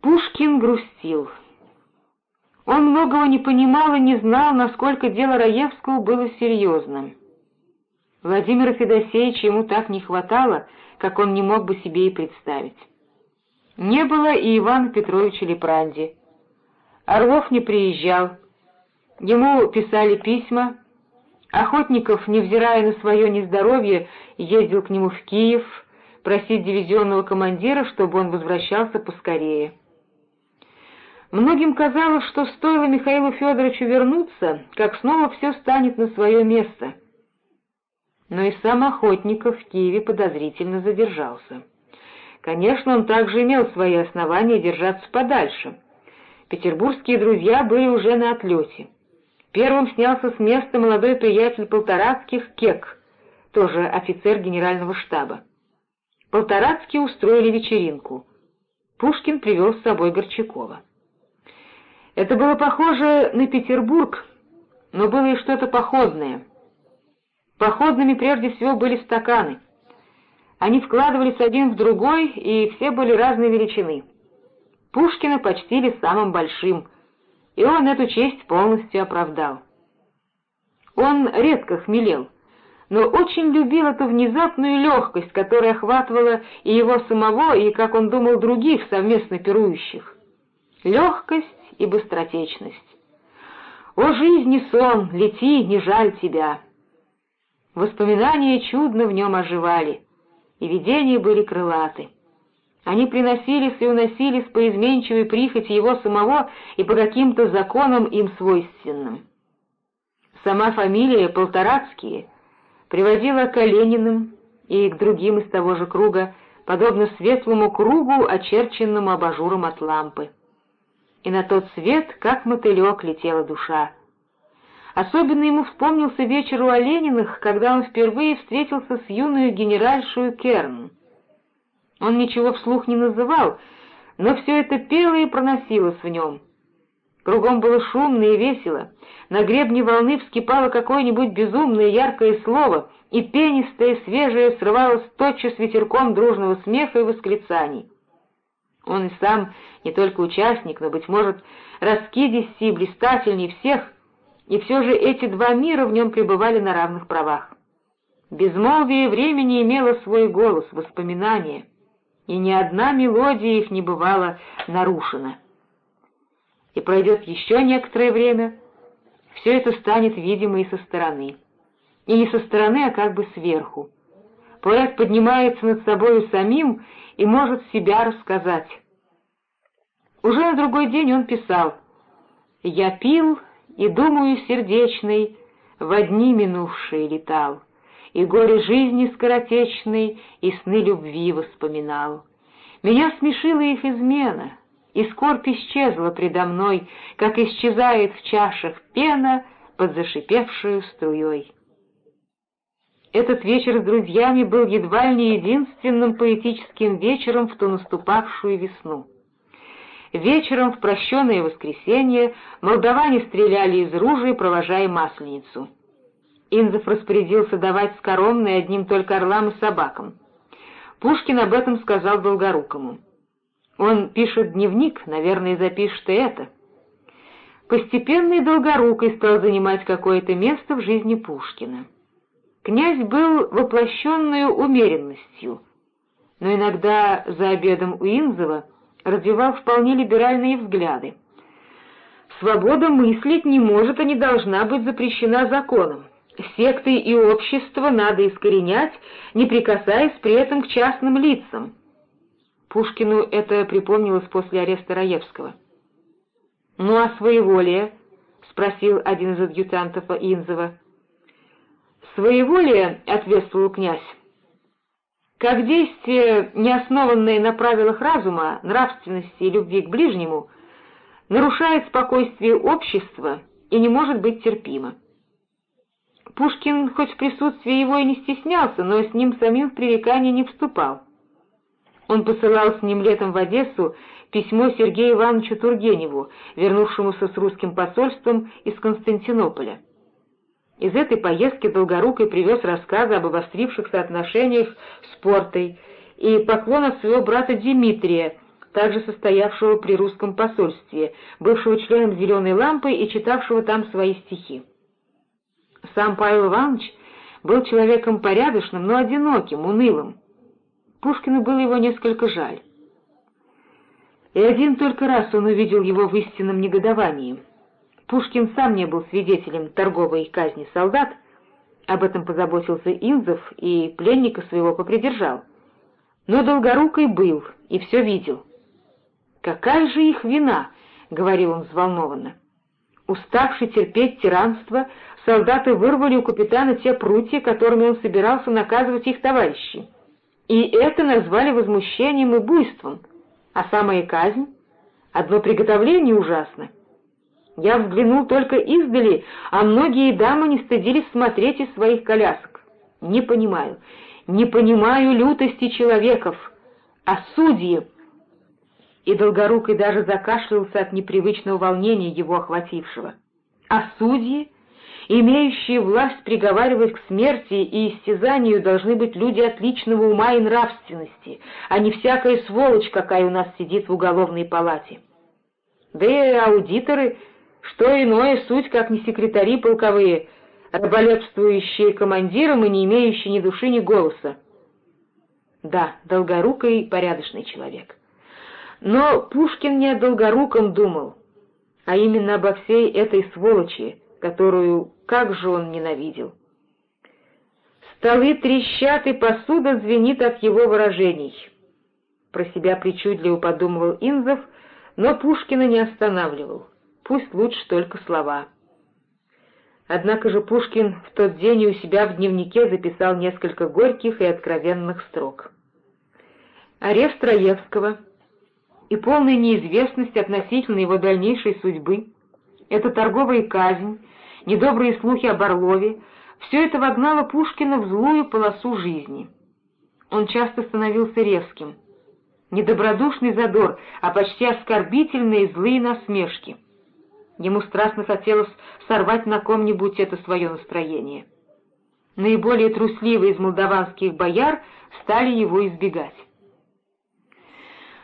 Пушкин грустил. Он многого не понимал и не знал, насколько дело Раевского было серьезным. Владимира Федосеевича ему так не хватало, как он не мог бы себе и представить. Не было и Ивана Петровича Лепранди. Орлов не приезжал. Ему писали письма. Охотников, невзирая на свое нездоровье, ездил к нему в Киев просить дивизионного командира, чтобы он возвращался поскорее. Многим казалось, что стоило Михаилу Федоровичу вернуться, как снова все станет на свое место. Но и сам Охотников в Киеве подозрительно задержался. Конечно, он также имел свои основания держаться подальше. Петербургские друзья были уже на отлете. Первым снялся с места молодой приятель Полторацких Кек, тоже офицер генерального штаба. Полторацкие устроили вечеринку. Пушкин привел с собой Горчакова. Это было похоже на Петербург, но было и что-то походное. Походными прежде всего были стаканы. Они вкладывались один в другой, и все были разной величины. Пушкина почтили самым большим, и он эту честь полностью оправдал. Он редко хмелел, но очень любил эту внезапную легкость, которая охватывала и его самого, и, как он думал, других совместно пирующих. Легкость и быстротечность. «О, жизни сон, лети, не жаль тебя!» Воспоминания чудно в нем оживали, и видения были крылаты. Они приносились и уносились по изменчивой прихоти его самого и по каким-то законам им свойственным. Сама фамилия Полторацкие приводила к Олениным и к другим из того же круга, подобно светлому кругу, очерченному абажуром от лампы и на тот свет, как мотылек, летела душа. Особенно ему вспомнился вечер у Олениных, когда он впервые встретился с юную генеральшую Керн. Он ничего вслух не называл, но все это пело и проносилось в нем. Кругом было шумно и весело, на гребне волны вскипало какое-нибудь безумное яркое слово, и пенистое, свежее срывалось тотчас ветерком дружного смеха и восклицаний. Он и сам не только участник, но, быть может, раскидистей и блистательней всех, и все же эти два мира в нем пребывали на равных правах. Безмолвие времени имело свой голос, воспоминания, и ни одна мелодия их не бывала нарушена. И пройдет еще некоторое время, все это станет видимо и со стороны. И не со стороны, а как бы сверху. Поэт поднимается над собою самим и может себя рассказать. Уже на другой день он писал «Я пил и, думаю, сердечный, в дни минувшие летал, и горе жизни скоротечной, и сны любви воспоминал. Меня смешила их измена, и скорбь исчезла предо мной, как исчезает в чашах пена под зашипевшую струей». Этот вечер с друзьями был едва ли не единственным поэтическим вечером в ту наступавшую весну. Вечером в прощенное воскресенье молдаване стреляли из ружей, провожая Масленицу. Инзов распорядился давать скоромные одним только орлам и собакам. Пушкин об этом сказал Долгорукому. Он пишет дневник, наверное, запишет и это. Постепенно и Долгорукий стал занимать какое-то место в жизни Пушкина. Князь был воплощенную умеренностью, но иногда за обедом у Инзова развивал вполне либеральные взгляды. Свобода мыслить не может и не должна быть запрещена законом. Секты и общество надо искоренять, не прикасаясь при этом к частным лицам. Пушкину это припомнилось после ареста Раевского. «Ну а своеволие?» — спросил один из адъютантов Инзова. «Своеволие», — ответствовал князь, — «как действие, не основанное на правилах разума, нравственности и любви к ближнему, нарушает спокойствие общества и не может быть терпимо». Пушкин хоть в присутствии его и не стеснялся, но с ним самим в пререкание не вступал. Он посылал с ним летом в Одессу письмо Сергею Ивановичу Тургеневу, вернувшемуся с русским посольством из Константинополя. Из этой поездки Долгорукой привез рассказы об обострившихся отношениях с Портой и поклон от своего брата Дмитрия, также состоявшего при русском посольстве, бывшего членом «Зеленой лампы» и читавшего там свои стихи. Сам Павел Иванович был человеком порядочным, но одиноким, унылым. Пушкину было его несколько жаль. И один только раз он увидел его в истинном негодовании. Пушкин сам не был свидетелем торговой казни солдат, об этом позаботился Инзов и пленника своего попридержал. Но Долгорукой был и все видел. «Какая же их вина?» — говорил он взволнованно. Уставший терпеть тиранство, солдаты вырвали у капитана те прутья, которыми он собирался наказывать их товарищей. И это назвали возмущением и буйством. А самая казнь? Одно приготовление ужасно. Я взглянул только издали, а многие дамы не стыдились смотреть из своих колясок. Не понимаю, не понимаю лютости человеков, а судьи и Долгорукий даже закашлялся от непривычного волнения его охватившего. А судьи, имеющие власть приговаривать к смерти и истязанию, должны быть люди отличного ума и нравственности, а не всякая сволочь, какая у нас сидит в уголовной палате. Да и аудиторы, что иное суть, как не секретари полковые, раболепствующие командиром и не имеющие ни души, ни голоса. Да, Долгорукий порядочный человек. Но Пушкин не о Долгоруком думал, а именно обо всей этой сволочи, которую как же он ненавидел. Столы трещат, и посуда звенит от его выражений. Про себя причудливо подумывал Инзов, но Пушкина не останавливал. Пусть лучше только слова. Однако же Пушкин в тот день у себя в дневнике записал несколько горьких и откровенных строк. Арест Троевского — и полная неизвестность относительно его дальнейшей судьбы, эта торговая казнь, недобрые слухи об Орлове, все это вогнало Пушкина в злую полосу жизни. Он часто становился резким. Недобродушный задор, а почти оскорбительные злые насмешки. Ему страстно хотелось сорвать на ком-нибудь это свое настроение. Наиболее трусливые из молдаванских бояр стали его избегать.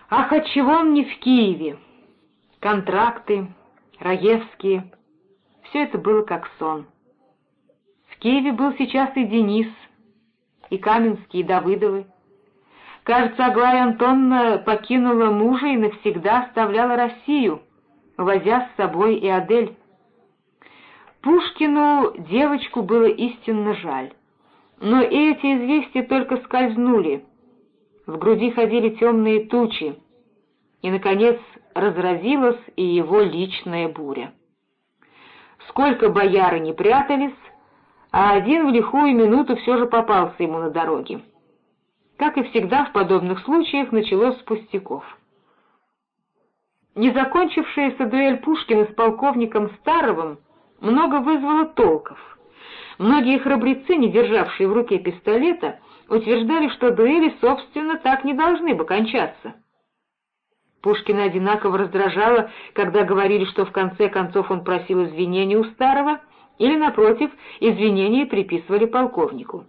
Ах, отчего он не в Киеве? Контракты, Раевские — все это было как сон. В Киеве был сейчас и Денис, и Каменский, и Давыдовы. Кажется, Аглая Антонна покинула мужа и навсегда оставляла Россию, возя с собой и Адель. Пушкину девочку было истинно жаль. Но эти известия только скользнули — в груди ходили темные тучи, и, наконец, разразилась и его личная буря. Сколько бояры не прятались, а один в лихую минуту все же попался ему на дороге. Как и всегда в подобных случаях, началось с пустяков. Незакончившаяся дуэль Пушкина с полковником Старовым много вызвала толков. Многие храбрецы, не державшие в руке пистолета, утверждали, что дуэли, собственно, так не должны бы кончаться. Пушкина одинаково раздражало, когда говорили, что в конце концов он просил извинения у старого, или, напротив, извинения приписывали полковнику.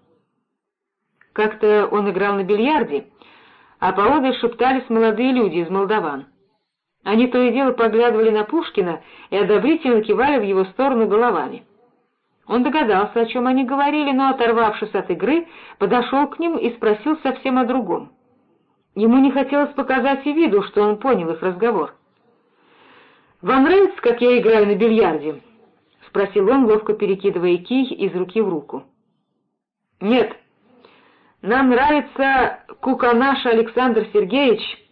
Как-то он играл на бильярде, а поодаль шептались молодые люди из молдаван. Они то и дело поглядывали на Пушкина и одобрительно кивали в его сторону головами. Он догадался, о чем они говорили, но, оторвавшись от игры, подошел к ним и спросил совсем о другом. Ему не хотелось показать и виду, что он понял их разговор. «Вам нравится, как я играю на бильярде?» — спросил он, ловко перекидывая кий из руки в руку. «Нет, нам нравится куканаш Александр Сергеевич», —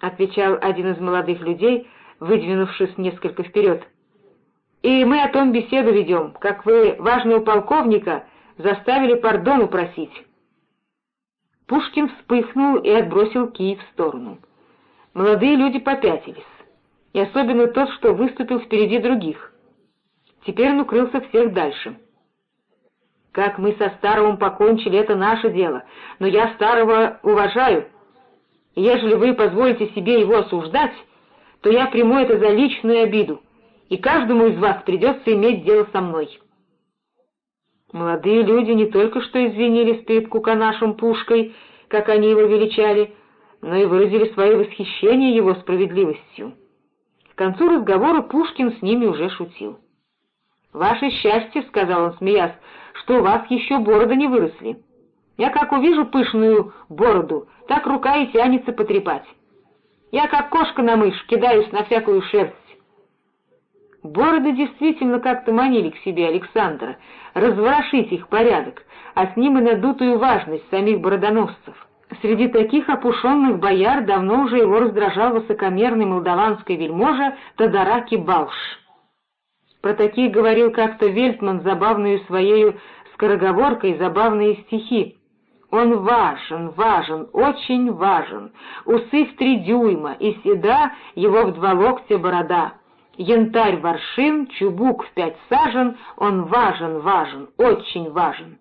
отвечал один из молодых людей, выдвинувшись несколько вперед. И мы о том беседу ведем, как вы важного полковника заставили пардону просить. Пушкин вспыхнул и отбросил кий в сторону. Молодые люди попятились, и особенно тот, что выступил впереди других. Теперь он укрылся всех дальше. Как мы со Старовым покончили, это наше дело, но я Старого уважаю. Ежели вы позволите себе его осуждать, то я приму это за личную обиду и каждому из вас придется иметь дело со мной». Молодые люди не только что извинились перед куканашем Пушкой, как они его величали, но и выразили свое восхищение его справедливостью. К концу разговора Пушкин с ними уже шутил. «Ваше счастье», — сказал он, смеясь, — «что у вас еще бороды не выросли. Я как увижу пышную бороду, так рука и тянется потрепать. Я как кошка на мышь кидаюсь на всякую шерсть». Бороды действительно как-то манили к себе Александра, разворошить их порядок, а с ним и надутую важность самих бородоносцев. Среди таких опушенных бояр давно уже его раздражал высокомерный молдаванский вельможа Тодораки Балш. Про таких говорил как-то Вельтман забавную своею скороговоркой забавные стихи. Он важен, важен, очень важен, усы в три дюйма, и седа его в два локтя борода. Янтарь воршин, чубук в пять сажен, он важен, важен, очень важен.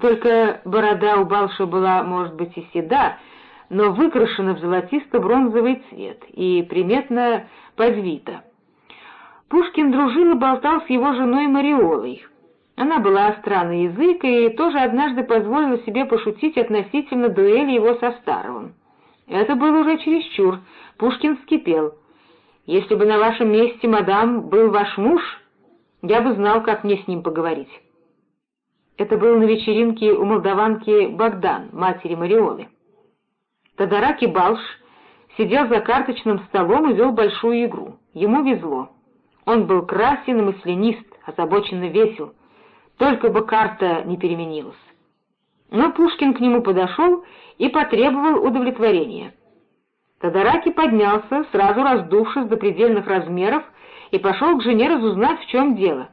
Только борода у Балша была, может быть, и седа, но выкрашена в золотисто-бронзовый цвет и приметно подвита. Пушкин дружил болтал с его женой Мариолой. Она была остра на язык и тоже однажды позволила себе пошутить относительно дуэли его со Старовым. Это было уже чересчур. Пушкин вскипел. «Если бы на вашем месте, мадам, был ваш муж, я бы знал, как мне с ним поговорить». Это было на вечеринке у молдаванки Богдан, матери Мариолы. Тодораки Балш сидел за карточным столом и вел большую игру. Ему везло. Он был красен и мысленист, озабоченно весел. Только бы карта не переменилась. Но Пушкин к нему подошел и потребовал удовлетворения. Тодораки поднялся, сразу раздувшись до предельных размеров, и пошел к жене разузнать, в чем дело.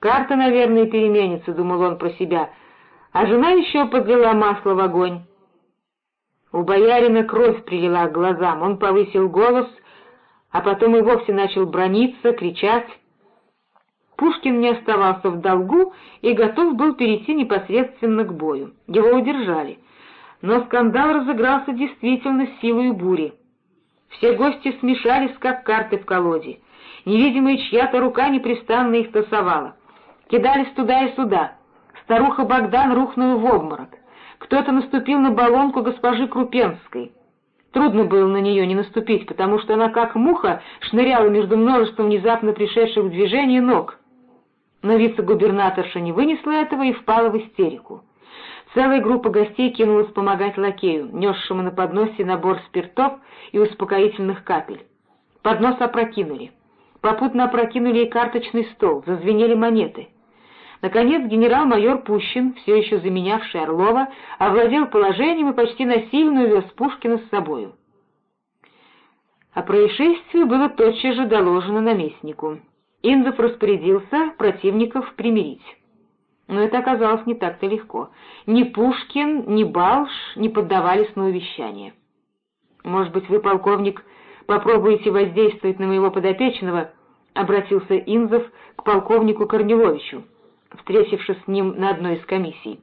«Карта, наверное, переменится», — думал он про себя, а жена еще подлила масло в огонь. У боярина кровь прилила к глазам, он повысил голос — а потом и вовсе начал брониться, кричать. Пушкин не оставался в долгу и готов был перейти непосредственно к бою. Его удержали. Но скандал разыгрался действительно силой бури. Все гости смешались, как карты в колоде. Невидимая чья-то рука непрестанно их тасовала. Кидались туда и сюда. Старуха Богдан рухнула в обморок. Кто-то наступил на баллонку госпожи Крупенской. Трудно было на нее не наступить, потому что она, как муха, шныряла между множеством внезапно пришедших в движение ног. Но вице-губернаторша не вынесла этого и впала в истерику. Целая группа гостей кинулась помогать лакею, несшему на подносе набор спиртов и успокоительных капель. Поднос опрокинули. Попутно опрокинули и карточный стол, зазвенели монеты. Наконец генерал-майор Пущин, все еще заменявший Орлова, овладел положением и почти насильно увез Пушкина с собою. О происшествии было тотчас же доложено наместнику. Инзов распорядился противников примирить. Но это оказалось не так-то легко. Ни Пушкин, ни Балш не поддавались на увещание. «Может быть, вы, полковник, попробуете воздействовать на моего подопечного?» — обратился Инзов к полковнику Корниловичу встретившись с ним на одной из комиссий.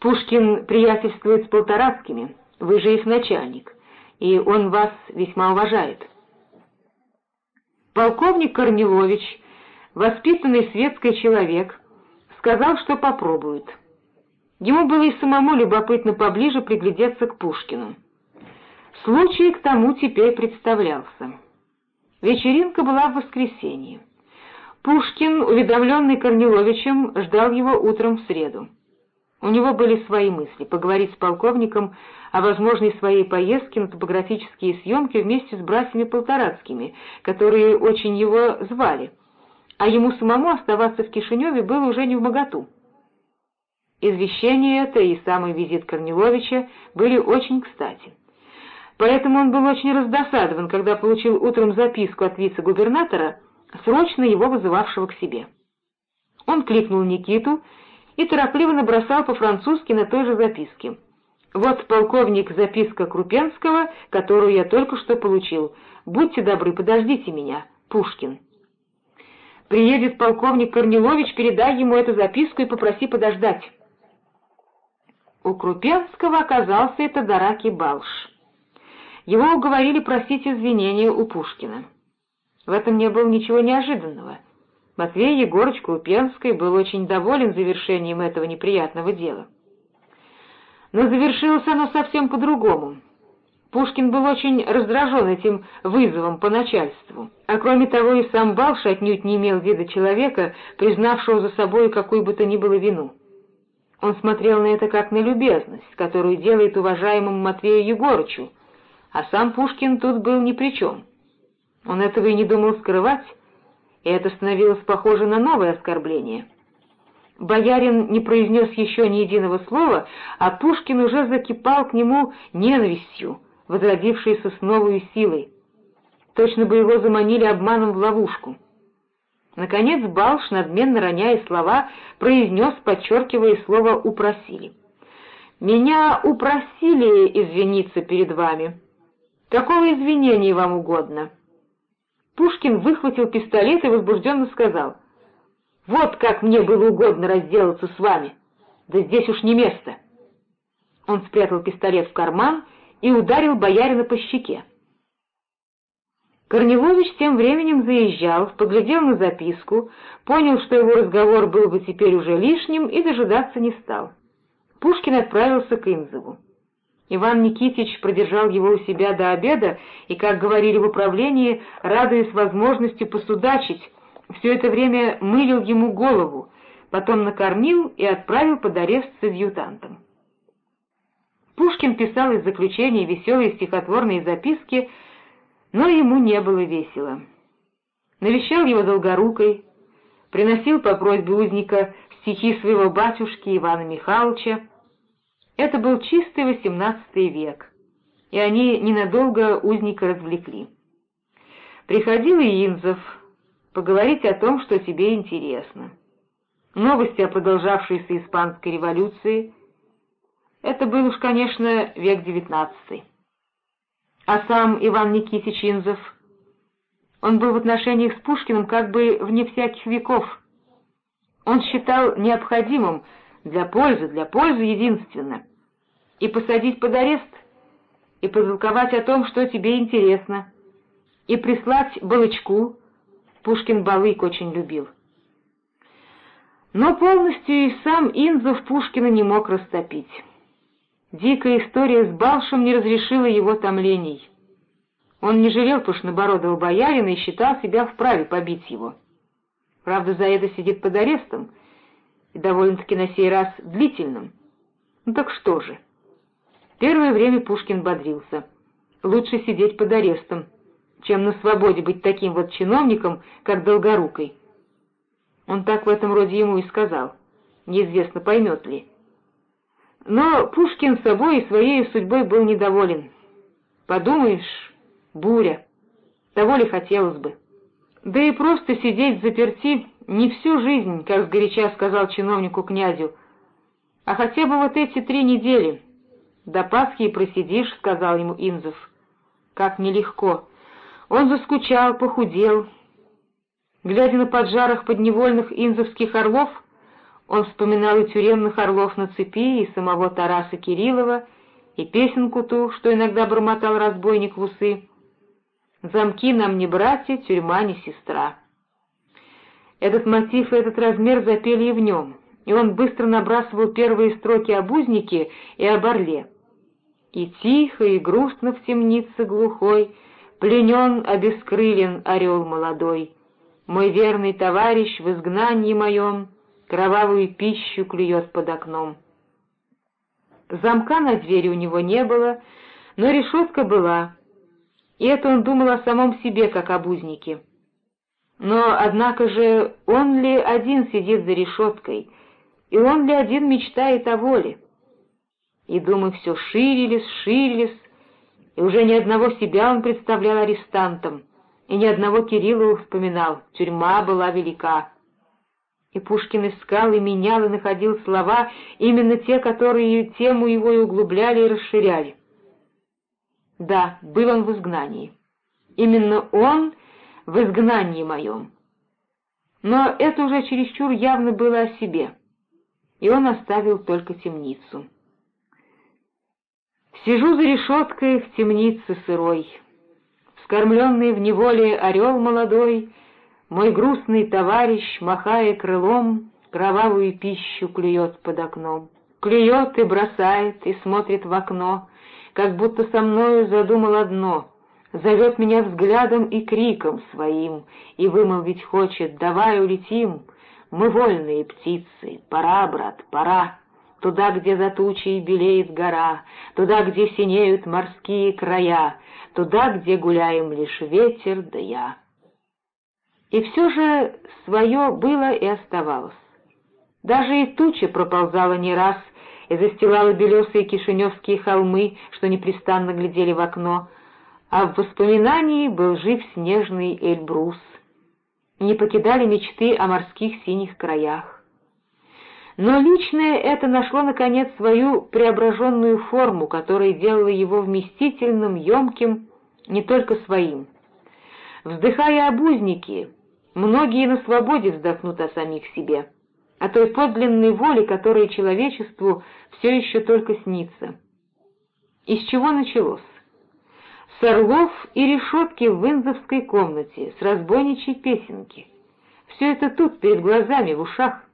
«Пушкин приятельствует с Полторацкими, вы же их начальник, и он вас весьма уважает». Полковник Корнилович, воспитанный светский человек, сказал, что попробует. Ему было и самому любопытно поближе приглядеться к Пушкину. Случай к тому теперь представлялся. Вечеринка была в воскресенье. Пушкин, уведомленный Корниловичем, ждал его утром в среду. У него были свои мысли — поговорить с полковником о возможной своей поездке на топографические съемки вместе с братьями Полторацкими, которые очень его звали, а ему самому оставаться в Кишиневе было уже не в моготу. Извещение это и самый визит Корниловича были очень кстати. Поэтому он был очень раздосадован, когда получил утром записку от вице-губернатора — срочно его вызывавшего к себе. Он кликнул Никиту и торопливо набросал по-французски на той же записке. «Вот, полковник, записка Крупенского, которую я только что получил. Будьте добры, подождите меня. Пушкин». «Приедет полковник Корнилович, передай ему эту записку и попроси подождать». У Крупенского оказался это Дараки Балш. Его уговорили просить извинения у Пушкина. В этом не было ничего неожиданного. Матвей Егорыч Крупенский был очень доволен завершением этого неприятного дела. Но завершилось оно совсем по-другому. Пушкин был очень раздражен этим вызовом по начальству, а кроме того и сам Балш отнюдь не имел вида человека, признавшего за собой какую бы то ни было вину. Он смотрел на это как на любезность, которую делает уважаемому Матвею Егорычу, а сам Пушкин тут был ни при чем. Он этого и не думал скрывать, и это становилось похоже на новое оскорбление. Боярин не произнес еще ни единого слова, а Пушкин уже закипал к нему ненавистью, возродившейся с новой силой. Точно бы его заманили обманом в ловушку. Наконец Балш, надменно роняя слова, произнес, подчеркивая слово «упросили». «Меня упросили извиниться перед вами. Какого извинения вам угодно?» Пушкин выхватил пистолет и возбужденно сказал, «Вот как мне было угодно разделаться с вами! Да здесь уж не место!» Он спрятал пистолет в карман и ударил боярина по щеке. Корнилович тем временем заезжал, поглядел на записку, понял, что его разговор был бы теперь уже лишним, и дожидаться не стал. Пушкин отправился к Инзову. Иван Никитич продержал его у себя до обеда и, как говорили в управлении, радуясь возможности посудачить, все это время мылил ему голову, потом накормил и отправил под арест с адъютантом. Пушкин писал из заключения веселые стихотворные записки, но ему не было весело. Навещал его Долгорукой, приносил по просьбе узника стихи своего батюшки Ивана Михайловича, это был чистый XVIII век, и они ненадолго узника развлекли. Приходил и Инзов поговорить о том, что тебе интересно. Новости о продолжавшейся испанской революции — это был уж, конечно, век XIX. А сам Иван Никитич Инзов, он был в отношениях с Пушкиным как бы вне всяких веков. Он считал необходимым для пользы, для пользы единственно. И посадить под арест, и потолковать о том, что тебе интересно, и прислать балычку. Пушкин балык очень любил. Но полностью и сам Инзов Пушкина не мог растопить. Дикая история с Балшем не разрешила его томлений. Он не жалел пышнобородого боярина и считал себя вправе побить его. Правда, за это сидит под арестом — и довольно-таки на сей раз длительным. Ну так что же? Первое время Пушкин бодрился. Лучше сидеть под арестом, чем на свободе быть таким вот чиновником, как Долгорукой. Он так в этом роде ему и сказал. Неизвестно, поймет ли. Но Пушкин собой и своей судьбой был недоволен. Подумаешь, буря. Того ли хотелось бы. Да и просто сидеть заперти не всю жизнь, как сгоряча сказал чиновнику князю, а хотя бы вот эти три недели. До Пасхи и просидишь, — сказал ему Инзов. Как нелегко. Он заскучал, похудел. Глядя на поджарых подневольных инзовских орлов, он вспоминал и тюремных орлов на цепи, и самого Тараса Кириллова, и песенку ту, что иногда бормотал разбойник в усы. «Замки нам не братья, тюрьма не сестра». Этот мотив и этот размер запели и в нем, и он быстро набрасывал первые строки об узнике и об орле. И тихо, и грустно в темнице глухой, Пленен, обескрылен орел молодой. Мой верный товарищ в изгнании моем Кровавую пищу клюет под окном. Замка на двери у него не было, но решетка была, и это он думал о самом себе, как об узнике. Но, однако же, он ли один сидит за решеткой, и он ли один мечтает о воле? И думы все ширились, ширились, и уже ни одного себя он представлял арестантом, и ни одного Кириллова вспоминал, тюрьма была велика. И Пушкин искал и менял и находил слова, именно те, которые тему его и углубляли и расширяли. Да, был он в изгнании. Именно он в изгнании моем. Но это уже чересчур явно было о себе, и он оставил только темницу. Сижу за решеткой в темнице сырой, Вскормленный в неволе орел молодой, Мой грустный товарищ, махая крылом, Кровавую пищу клюет под окном. клюет и бросает, и смотрит в окно, как будто со мною задумал одно — зовет меня взглядом и криком своим, и вымолвить хочет «давай улетим», мы вольные птицы, пора, брат, пора, туда, где за тучей белеет гора, туда, где синеют морские края, туда, где гуляем лишь ветер да я. И все же свое было и оставалось. Даже и туча проползала не раз и застилала белесые кишиневские холмы, что непрестанно глядели в окно, а в воспоминании был жив снежный Эльбрус. Не покидали мечты о морских синих краях. Но личное это нашло, наконец, свою преображенную форму, которая делала его вместительным, емким, не только своим. Вздыхая об узнике, многие на свободе вздохнут о самих себе, о той подлинной воле, которая человечеству все еще только снится. Из чего началось? С орлов и решетки в Винзовской комнате, с разбойничьей песенки. Все это тут, перед глазами, в ушах.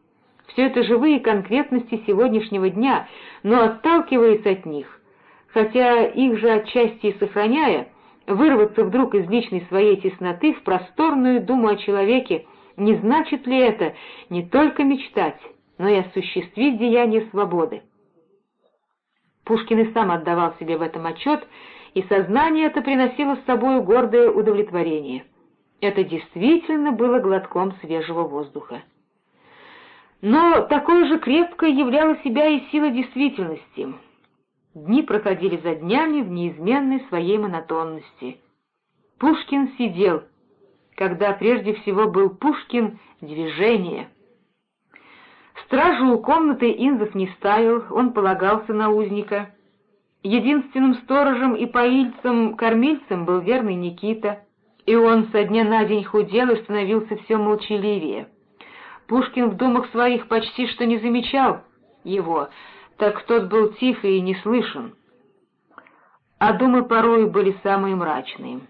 Все это живые конкретности сегодняшнего дня, но отталкиваясь от них, хотя их же отчасти и сохраняя, вырваться вдруг из личной своей тесноты в просторную думу о человеке, не значит ли это не только мечтать, но и осуществить деяние свободы? Пушкин и сам отдавал себе в этом отчет, и сознание это приносило с собой гордое удовлетворение. Это действительно было глотком свежего воздуха. Но такой же крепкой являла себя и сила действительности. Дни проходили за днями в неизменной своей монотонности. Пушкин сидел, когда прежде всего был Пушкин движение. Стражу у комнаты Инзов не ставил, он полагался на узника. Единственным сторожем и поильцем-кормильцем был верный Никита, и он со дня на день худел и становился все молчаливее. Пушкин в думах своих почти что не замечал его, так тот был тихий и не слышен. А думы порой были самые мрачные.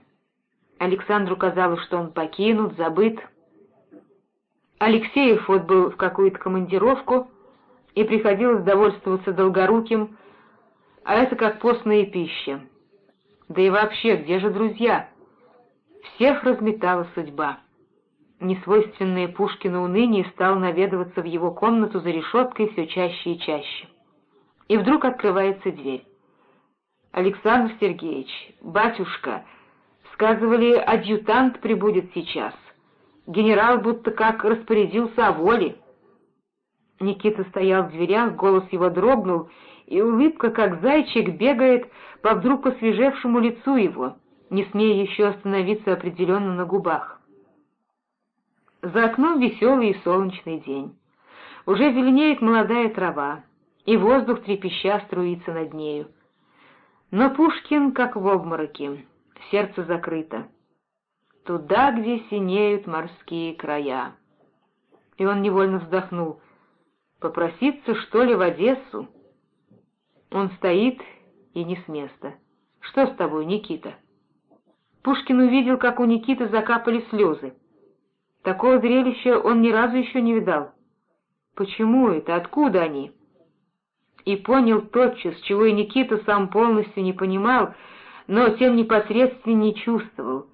Александру казалось, что он покинут, забыт. Алексеев вот был в какую-то командировку, и приходилось довольствоваться долгоруким, а это как постная пища. Да и вообще, где же друзья? Всех разметала судьба несвойственное Пушкину уныние стал наведываться в его комнату за решеткой все чаще и чаще. И вдруг открывается дверь. «Александр Сергеевич, батюшка, сказывали, адъютант прибудет сейчас. Генерал будто как распорядился о воле». Никита стоял в дверях, голос его дрогнул, и улыбка, как зайчик, бегает по вдруг освежевшему лицу его, не смея еще остановиться определенно на губах. За окном веселый и солнечный день. Уже зеленеет молодая трава, и воздух трепеща струится над нею. Но Пушкин как в обмороке, сердце закрыто. Туда, где синеют морские края. И он невольно вздохнул. Попроситься, что ли, в Одессу? Он стоит и не с места. Что с тобой, Никита? Пушкин увидел, как у Никиты закапали слезы. Такого зрелища он ни разу еще не видал. Почему это? Откуда они? И понял тотчас, чего и Никита сам полностью не понимал, но тем непосредственно чувствовал.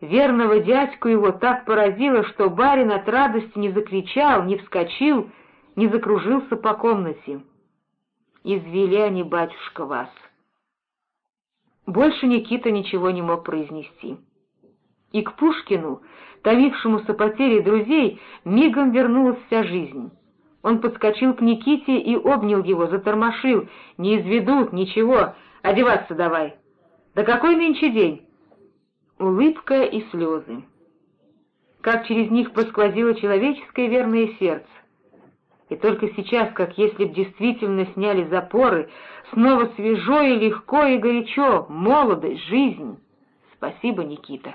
Верного дядьку его так поразило, что барин от радости не закричал, не вскочил, не закружился по комнате. «Извели они, батюшка, вас». Больше Никита ничего не мог произнести. И к Пушкину томившемуся потерей друзей, мигом вернулась вся жизнь. Он подскочил к Никите и обнял его, затормошил. «Не изведут, ничего, одеваться давай». «Да какой нынче день?» Улыбка и слезы. Как через них просквозило человеческое верное сердце. И только сейчас, как если б действительно сняли запоры, снова свежо и легко и горячо, молодость, жизнь. Спасибо, Никита.